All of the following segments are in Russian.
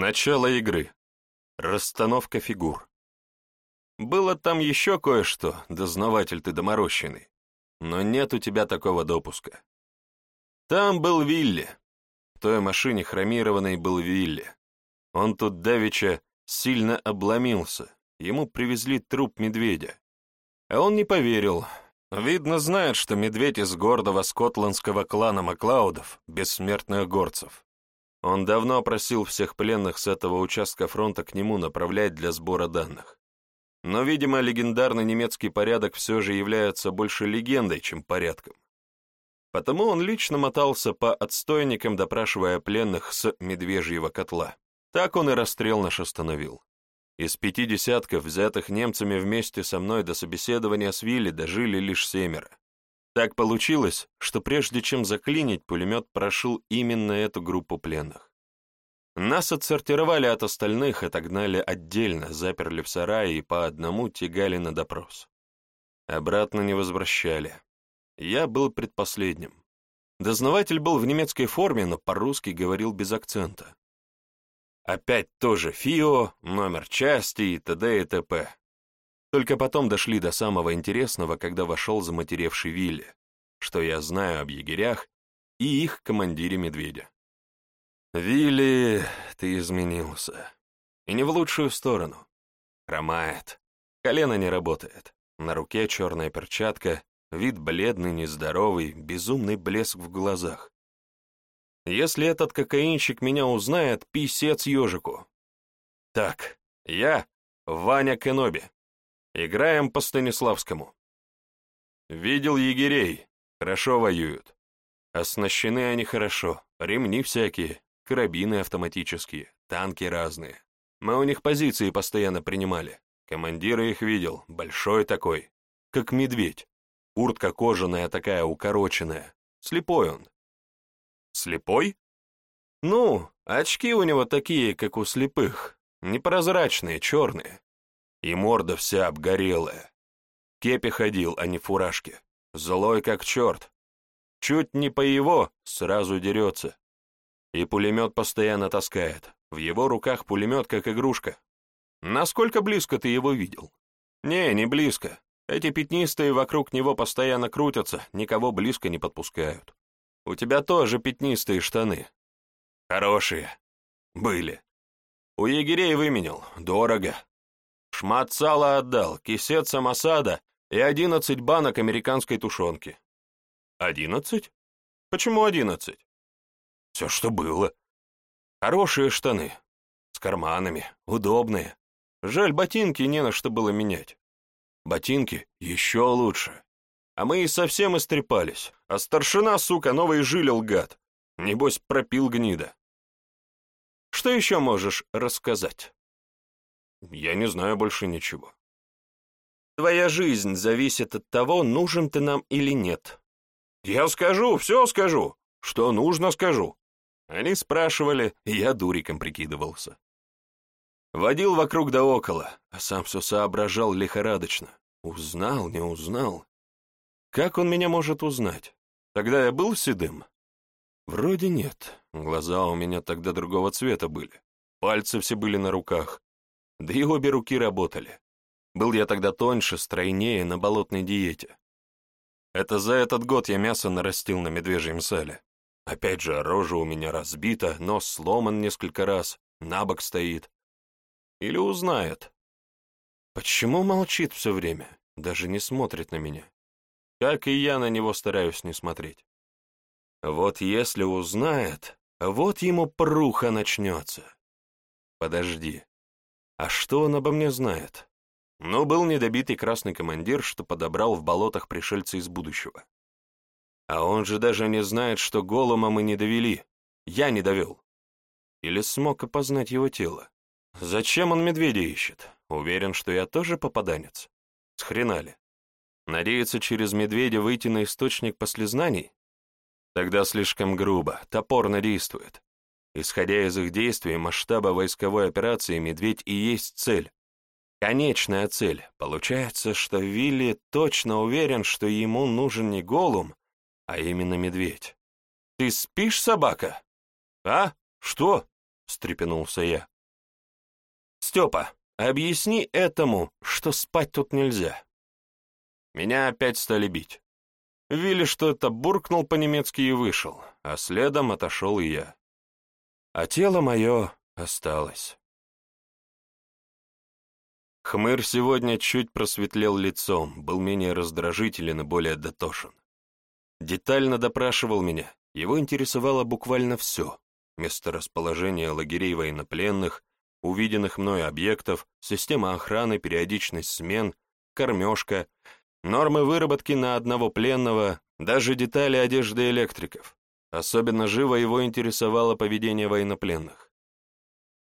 Начало игры. Расстановка фигур. Было там еще кое-что, дознаватель ты доморощенный. Но нет у тебя такого допуска. Там был Вилли. В той машине хромированной был Вилли. Он тут давеча сильно обломился. Ему привезли труп медведя. А он не поверил. Видно, знает, что медведь из гордого скотландского клана Маклаудов, бессмертных горцев. Он давно просил всех пленных с этого участка фронта к нему направлять для сбора данных. Но, видимо, легендарный немецкий порядок все же является больше легендой, чем порядком. Потому он лично мотался по отстойникам, допрашивая пленных с медвежьего котла. Так он и расстрел наш остановил. Из пяти десятков, взятых немцами вместе со мной до собеседования с Вилли, дожили лишь семеро. Так получилось, что прежде чем заклинить, пулемет прошил именно эту группу пленных. Нас отсортировали от остальных, отогнали отдельно, заперли в сарае и по одному тягали на допрос. Обратно не возвращали. Я был предпоследним. Дознаватель был в немецкой форме, но по-русски говорил без акцента. Опять тоже ФИО, номер части и т.д. и т.п. Только потом дошли до самого интересного, когда вошел заматеревший Вилли, что я знаю об егерях и их командире Медведя. «Вилли, ты изменился. И не в лучшую сторону. Хромает. Колено не работает. На руке черная перчатка, вид бледный, нездоровый, безумный блеск в глазах. Если этот кокаинщик меня узнает, писец ежику. Так, я Ваня Кеноби. Играем по Станиславскому. Видел егерей. Хорошо воюют. Оснащены они хорошо. Ремни всякие, карабины автоматические, танки разные. Мы у них позиции постоянно принимали. Командира их видел, большой такой, как медведь. Куртка кожаная такая, укороченная. Слепой он. Слепой? Ну, очки у него такие, как у слепых. Непрозрачные, черные и морда вся обгорелая. Кепи ходил, а не фуражки. Злой как черт. Чуть не по его, сразу дерется. И пулемет постоянно таскает. В его руках пулемет, как игрушка. Насколько близко ты его видел? Не, не близко. Эти пятнистые вокруг него постоянно крутятся, никого близко не подпускают. У тебя тоже пятнистые штаны. Хорошие. Были. У егерей выменял. Дорого шмат сала отдал, кисет самосада и одиннадцать банок американской тушенки». «Одиннадцать? Почему одиннадцать?» «Все, что было. Хорошие штаны, с карманами, удобные. Жаль, ботинки не на что было менять. Ботинки еще лучше. А мы и совсем истрепались, а старшина, сука, новый жилил гад. Небось, пропил гнида. Что еще можешь рассказать?» Я не знаю больше ничего. Твоя жизнь зависит от того, нужен ты нам или нет. Я скажу, все скажу. Что нужно, скажу. Они спрашивали, я дуриком прикидывался. Водил вокруг да около, а сам все соображал лихорадочно. Узнал, не узнал. Как он меня может узнать? Тогда я был седым? Вроде нет. Глаза у меня тогда другого цвета были. Пальцы все были на руках. Да обе руки работали. Был я тогда тоньше, стройнее, на болотной диете. Это за этот год я мясо нарастил на медвежьем сале. Опять же, рожа у меня разбита, нос сломан несколько раз, на бок стоит. Или узнает. Почему молчит все время, даже не смотрит на меня? Как и я на него стараюсь не смотреть. Вот если узнает, вот ему пруха начнется. Подожди, а что он обо мне знает? Ну, был недобитый красный командир, что подобрал в болотах пришельца из будущего. А он же даже не знает, что голома мы не довели. Я не довел. Или смог опознать его тело. Зачем он медведя ищет? Уверен, что я тоже попаданец. Схренали. Надеется через медведя выйти на источник послезнаний? Тогда слишком грубо, топорно действует. Исходя из их действий, масштаба войсковой операции «Медведь» и есть цель. Конечная цель. Получается, что Вилли точно уверен, что ему нужен не голум, а именно медведь. «Ты спишь, собака?» «А? Что?» — встрепенулся я. «Степа, объясни этому, что спать тут нельзя». Меня опять стали бить. Вилли что-то буркнул по-немецки и вышел, а следом отошел и я а тело мое осталось. Хмыр сегодня чуть просветлел лицом, был менее раздражителен и более дотошен. Детально допрашивал меня, его интересовало буквально все — месторасположение лагерей военнопленных, увиденных мной объектов, система охраны, периодичность смен, кормежка, нормы выработки на одного пленного, даже детали одежды электриков — Особенно живо его интересовало поведение военнопленных.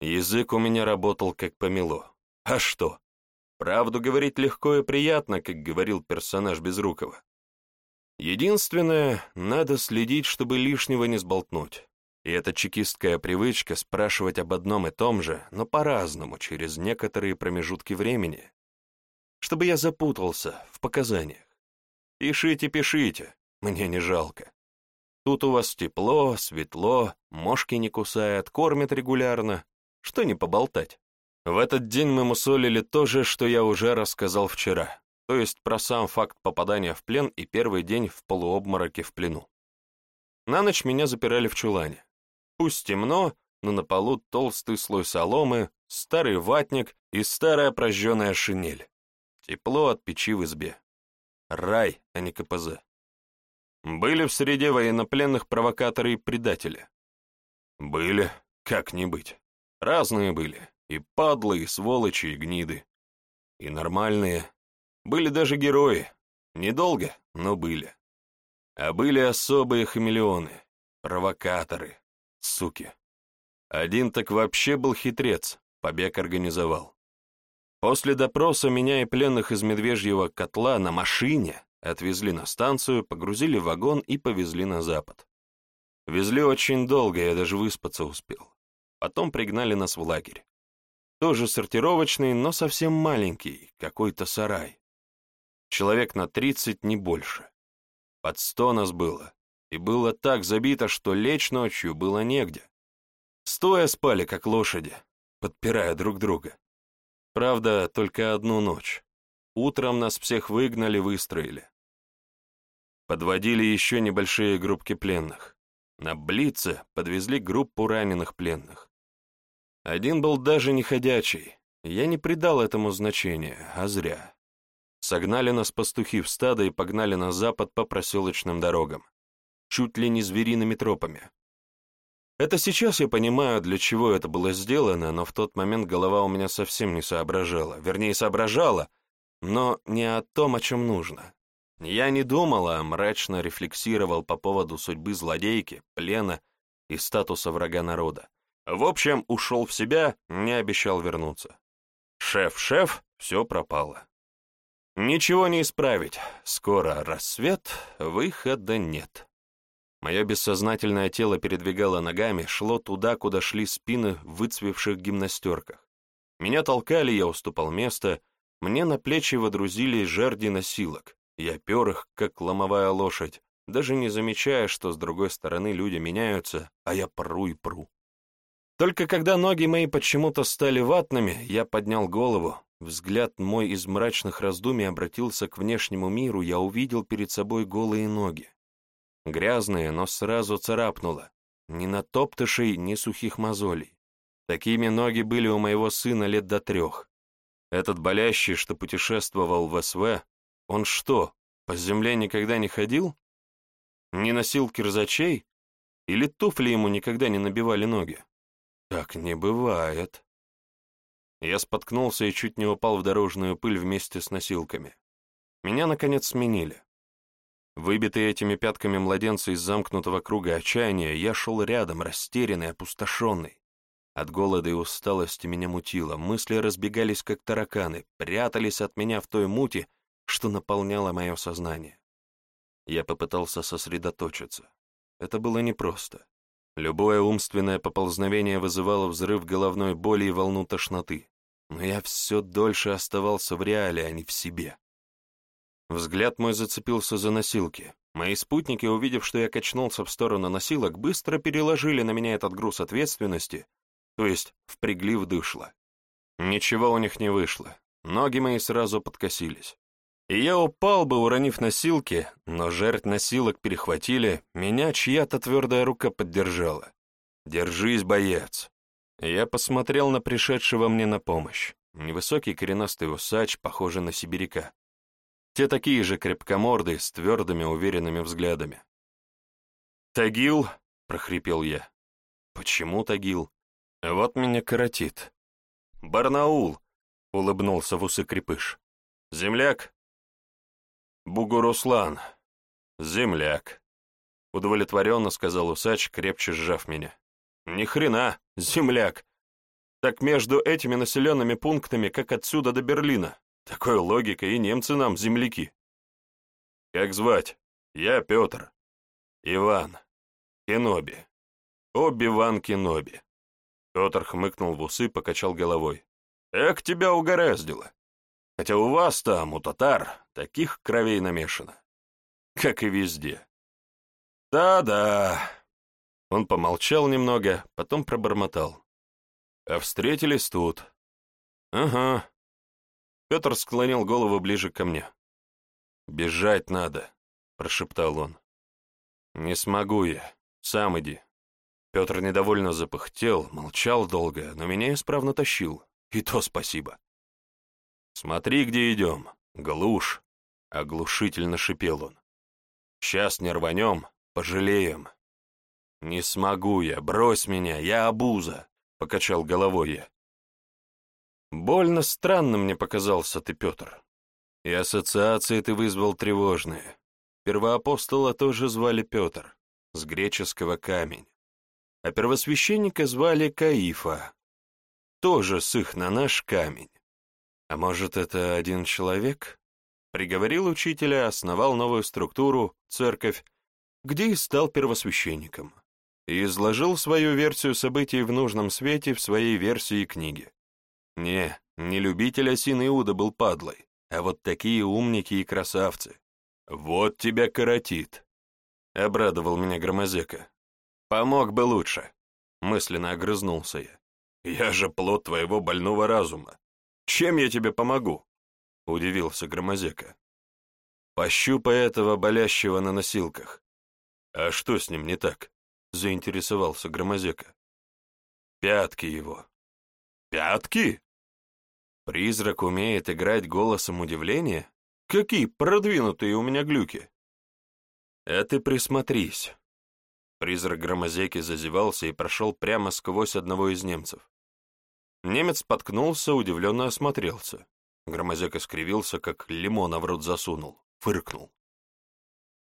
Язык у меня работал как помело. А что? Правду говорить легко и приятно, как говорил персонаж Безрукова. Единственное, надо следить, чтобы лишнего не сболтнуть. И эта чекистская привычка спрашивать об одном и том же, но по-разному, через некоторые промежутки времени, чтобы я запутался в показаниях. Пишите, пишите, мне не жалко. Тут у вас тепло, светло, мошки не кусают, кормят регулярно. Что не поболтать? В этот день мы мусолили то же, что я уже рассказал вчера, то есть про сам факт попадания в плен и первый день в полуобмороке в плену. На ночь меня запирали в чулане. Пусть темно, но на полу толстый слой соломы, старый ватник и старая прожженная шинель. Тепло от печи в избе. Рай, а не КПЗ. Были в среде военнопленных провокаторы и предатели? Были, как не быть. Разные были. И падлы, и сволочи, и гниды. И нормальные. Были даже герои. Недолго, но были. А были особые хамелеоны, провокаторы, суки. Один так вообще был хитрец, побег организовал. После допроса меня и пленных из Медвежьего котла на машине отвезли на станцию, погрузили в вагон и повезли на запад. Везли очень долго, я даже выспаться успел. Потом пригнали нас в лагерь. Тоже сортировочный, но совсем маленький, какой-то сарай. Человек на тридцать, не больше. Под сто нас было, и было так забито, что лечь ночью было негде. Стоя спали, как лошади, подпирая друг друга. Правда, только одну ночь. Утром нас всех выгнали, выстроили. Подводили еще небольшие группки пленных. На Блице подвезли группу раненых пленных. Один был даже не ходячий. Я не придал этому значения, а зря. Согнали нас пастухи в стадо и погнали на запад по проселочным дорогам. Чуть ли не звериными тропами. Это сейчас я понимаю, для чего это было сделано, но в тот момент голова у меня совсем не соображала. Вернее, соображала, но не о том, о чем нужно. Я не думала, мрачно рефлексировал по поводу судьбы злодейки, плена и статуса врага народа. В общем, ушел в себя, не обещал вернуться. Шеф-шеф, все пропало. Ничего не исправить. Скоро рассвет, выхода нет. Мое бессознательное тело передвигало ногами, шло туда, куда шли спины в выцвевших гимнастерках. Меня толкали, я уступал место, мне на плечи водрузили жерди носилок, я пер их, как ломовая лошадь, даже не замечая, что с другой стороны люди меняются, а я пру и пру. Только когда ноги мои почему-то стали ватными, я поднял голову. Взгляд мой из мрачных раздумий обратился к внешнему миру, я увидел перед собой голые ноги. Грязные, но сразу царапнуло. Ни натоптышей, ни сухих мозолей. Такими ноги были у моего сына лет до трех. Этот болящий, что путешествовал в СВ, он что, по земле никогда не ходил? Не носил кирзачей? Или туфли ему никогда не набивали ноги? Так не бывает. Я споткнулся и чуть не упал в дорожную пыль вместе с носилками. Меня, наконец, сменили. Выбитый этими пятками младенца из замкнутого круга отчаяния, я шел рядом, растерянный, опустошенный. От голода и усталости меня мутило, мысли разбегались как тараканы, прятались от меня в той муте что наполняло мое сознание. Я попытался сосредоточиться. Это было непросто. Любое умственное поползновение вызывало взрыв головной боли и волну тошноты. Но я все дольше оставался в реале, а не в себе. Взгляд мой зацепился за носилки. Мои спутники, увидев, что я качнулся в сторону носилок, быстро переложили на меня этот груз ответственности, то есть впрягли в дышло. Ничего у них не вышло. Ноги мои сразу подкосились. И я упал бы, уронив носилки, но жертв носилок перехватили, меня чья-то твердая рука поддержала. «Держись, боец!» Я посмотрел на пришедшего мне на помощь. Невысокий коренастый усач, похожий на сибиряка. Те такие же крепкоморды с твердыми, уверенными взглядами. «Тагил!» — прохрипел я. «Почему Тагил?» «Вот меня коротит». «Барнаул!» — улыбнулся в усы крепыш. «Земляк, «Бугуруслан, земляк», — удовлетворенно сказал усач, крепче сжав меня. «Ни хрена, земляк! Так между этими населенными пунктами, как отсюда до Берлина. Такой логикой и немцы нам земляки». «Как звать? Я Петр. Иван. Кеноби. Оби-Ван Кеноби». Петр хмыкнул в усы, покачал головой. «Эх, тебя угораздило! Хотя у вас там, у татар, таких кровей намешано, как и везде. Да-да. Он помолчал немного, потом пробормотал. А встретились тут. Ага. Петр склонил голову ближе ко мне. «Бежать надо», — прошептал он. «Не смогу я. Сам иди». Петр недовольно запыхтел, молчал долго, но меня исправно тащил. И то спасибо. «Смотри, где идем, глушь!» а — оглушительно шипел он. «Сейчас не рванем, пожалеем!» «Не смогу я, брось меня, я обуза!» — покачал головой я. «Больно странно мне показался ты, Петр. И ассоциации ты вызвал тревожные. Первоапостола тоже звали Петр, с греческого камень. А первосвященника звали Каифа, тоже с их на наш камень. А может, это один человек? Приговорил учителя, основал новую структуру, церковь, где и стал первосвященником. И изложил свою версию событий в нужном свете в своей версии книги. Не, не любитель осин Иуда был падлой, а вот такие умники и красавцы. Вот тебя коротит. Обрадовал меня Громозека. Помог бы лучше. Мысленно огрызнулся я. Я же плод твоего больного разума. «Чем я тебе помогу?» — удивился Громозека. «Пощупай этого болящего на носилках». «А что с ним не так?» — заинтересовался Громозека. «Пятки его». «Пятки?» «Призрак умеет играть голосом удивления? Какие продвинутые у меня глюки!» «А ты присмотрись». Призрак Громозеки зазевался и прошел прямо сквозь одного из немцев. Немец споткнулся, удивленно осмотрелся. Громозек искривился, как лимона в рот засунул, фыркнул.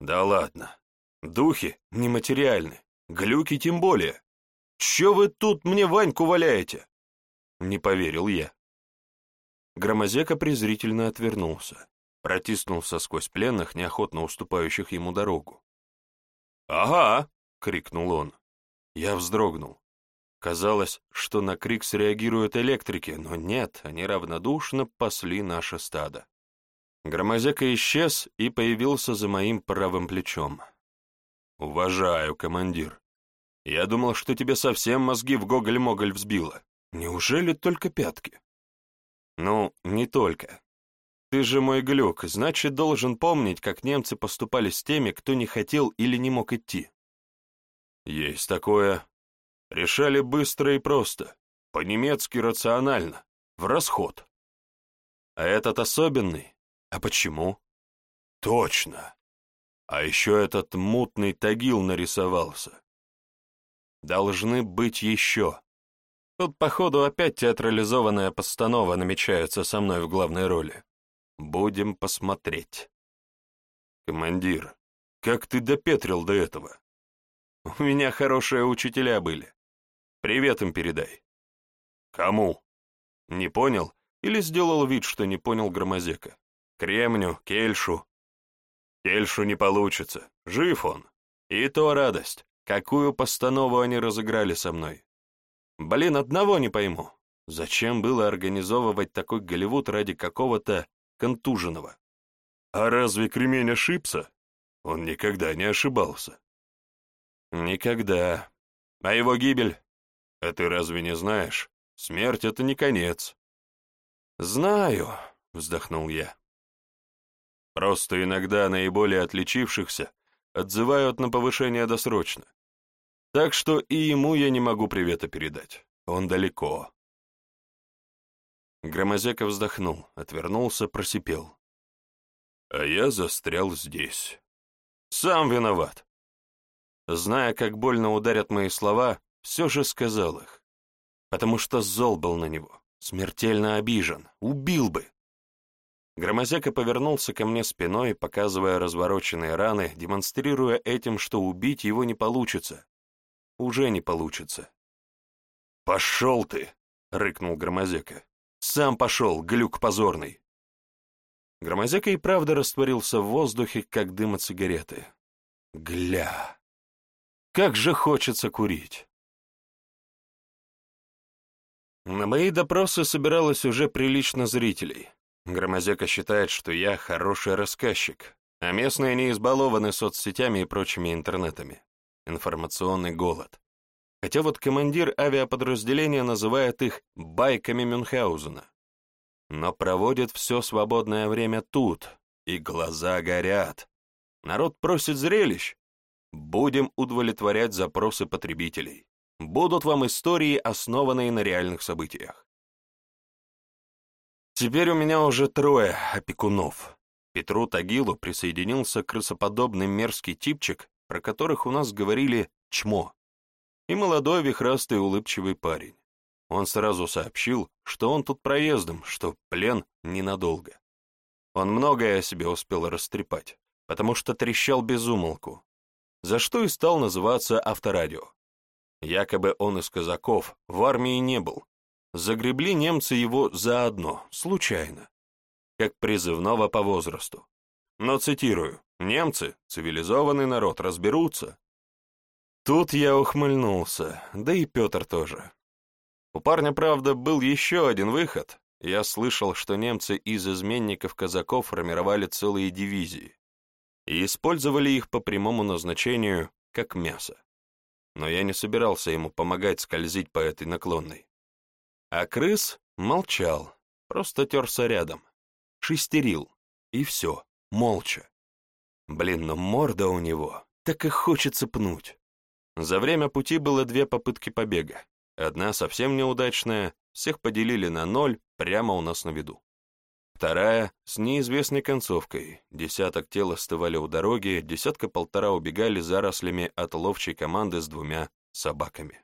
«Да ладно. Духи нематериальны, глюки тем более. Че вы тут мне Ваньку валяете?» Не поверил я. Громозека презрительно отвернулся, протиснулся сквозь пленных, неохотно уступающих ему дорогу. «Ага!» — крикнул он. Я вздрогнул. Казалось, что на крик среагируют электрики, но нет, они равнодушно пасли наше стадо. Громозека исчез и появился за моим правым плечом. «Уважаю, командир. Я думал, что тебе совсем мозги в гоголь-моголь взбило. Неужели только пятки?» «Ну, не только. Ты же мой глюк, значит, должен помнить, как немцы поступали с теми, кто не хотел или не мог идти». «Есть такое», Решали быстро и просто, по-немецки рационально, в расход. А этот особенный? А почему? Точно. А еще этот мутный тагил нарисовался. Должны быть еще. Тут, походу, опять театрализованная постанова намечается со мной в главной роли. Будем посмотреть. Командир, как ты допетрил до этого? У меня хорошие учителя были. Привет им передай». «Кому?» «Не понял или сделал вид, что не понял Громозека?» «Кремню, Кельшу». «Кельшу не получится. Жив он. И то радость. Какую постанову они разыграли со мной. Блин, одного не пойму. Зачем было организовывать такой Голливуд ради какого-то контуженного? А разве Кремень ошибся? Он никогда не ошибался. Никогда. А его гибель? А ты разве не знаешь? Смерть — это не конец. Знаю, вздохнул я. Просто иногда наиболее отличившихся отзывают на повышение досрочно. Так что и ему я не могу привета передать. Он далеко. Громозека вздохнул, отвернулся, просипел. А я застрял здесь. Сам виноват. Зная, как больно ударят мои слова, все же сказал их, потому что зол был на него, смертельно обижен, убил бы. Громозяка повернулся ко мне спиной, показывая развороченные раны, демонстрируя этим, что убить его не получится. Уже не получится. «Пошел ты!» — рыкнул Громозека. «Сам пошел, глюк позорный!» Громозека и правда растворился в воздухе, как дым от сигареты. «Гля! Как же хочется курить!» На мои допросы собиралось уже прилично зрителей. Громозека считает, что я хороший рассказчик, а местные не избалованы соцсетями и прочими интернетами. Информационный голод. Хотя вот командир авиаподразделения называет их «байками Мюнхгаузена». Но проводит все свободное время тут, и глаза горят. Народ просит зрелищ. Будем удовлетворять запросы потребителей будут вам истории, основанные на реальных событиях. Теперь у меня уже трое опекунов. Петру Тагилу присоединился крысоподобный мерзкий типчик, про которых у нас говорили «чмо», и молодой вихрастый улыбчивый парень. Он сразу сообщил, что он тут проездом, что плен ненадолго. Он многое о себе успел растрепать, потому что трещал без умолку, за что и стал называться авторадио. Якобы он из казаков, в армии не был. Загребли немцы его заодно, случайно, как призывного по возрасту. Но цитирую, немцы, цивилизованный народ, разберутся. Тут я ухмыльнулся, да и Петр тоже. У парня, правда, был еще один выход. Я слышал, что немцы из изменников казаков формировали целые дивизии и использовали их по прямому назначению как мясо но я не собирался ему помогать скользить по этой наклонной. А крыс молчал, просто терся рядом, шестерил, и все, молча. Блин, но морда у него, так и хочется пнуть. За время пути было две попытки побега. Одна совсем неудачная, всех поделили на ноль прямо у нас на виду. Вторая, с неизвестной концовкой. Десяток тел остывали у дороги, десятка-полтора убегали зарослями от ловчей команды с двумя собаками.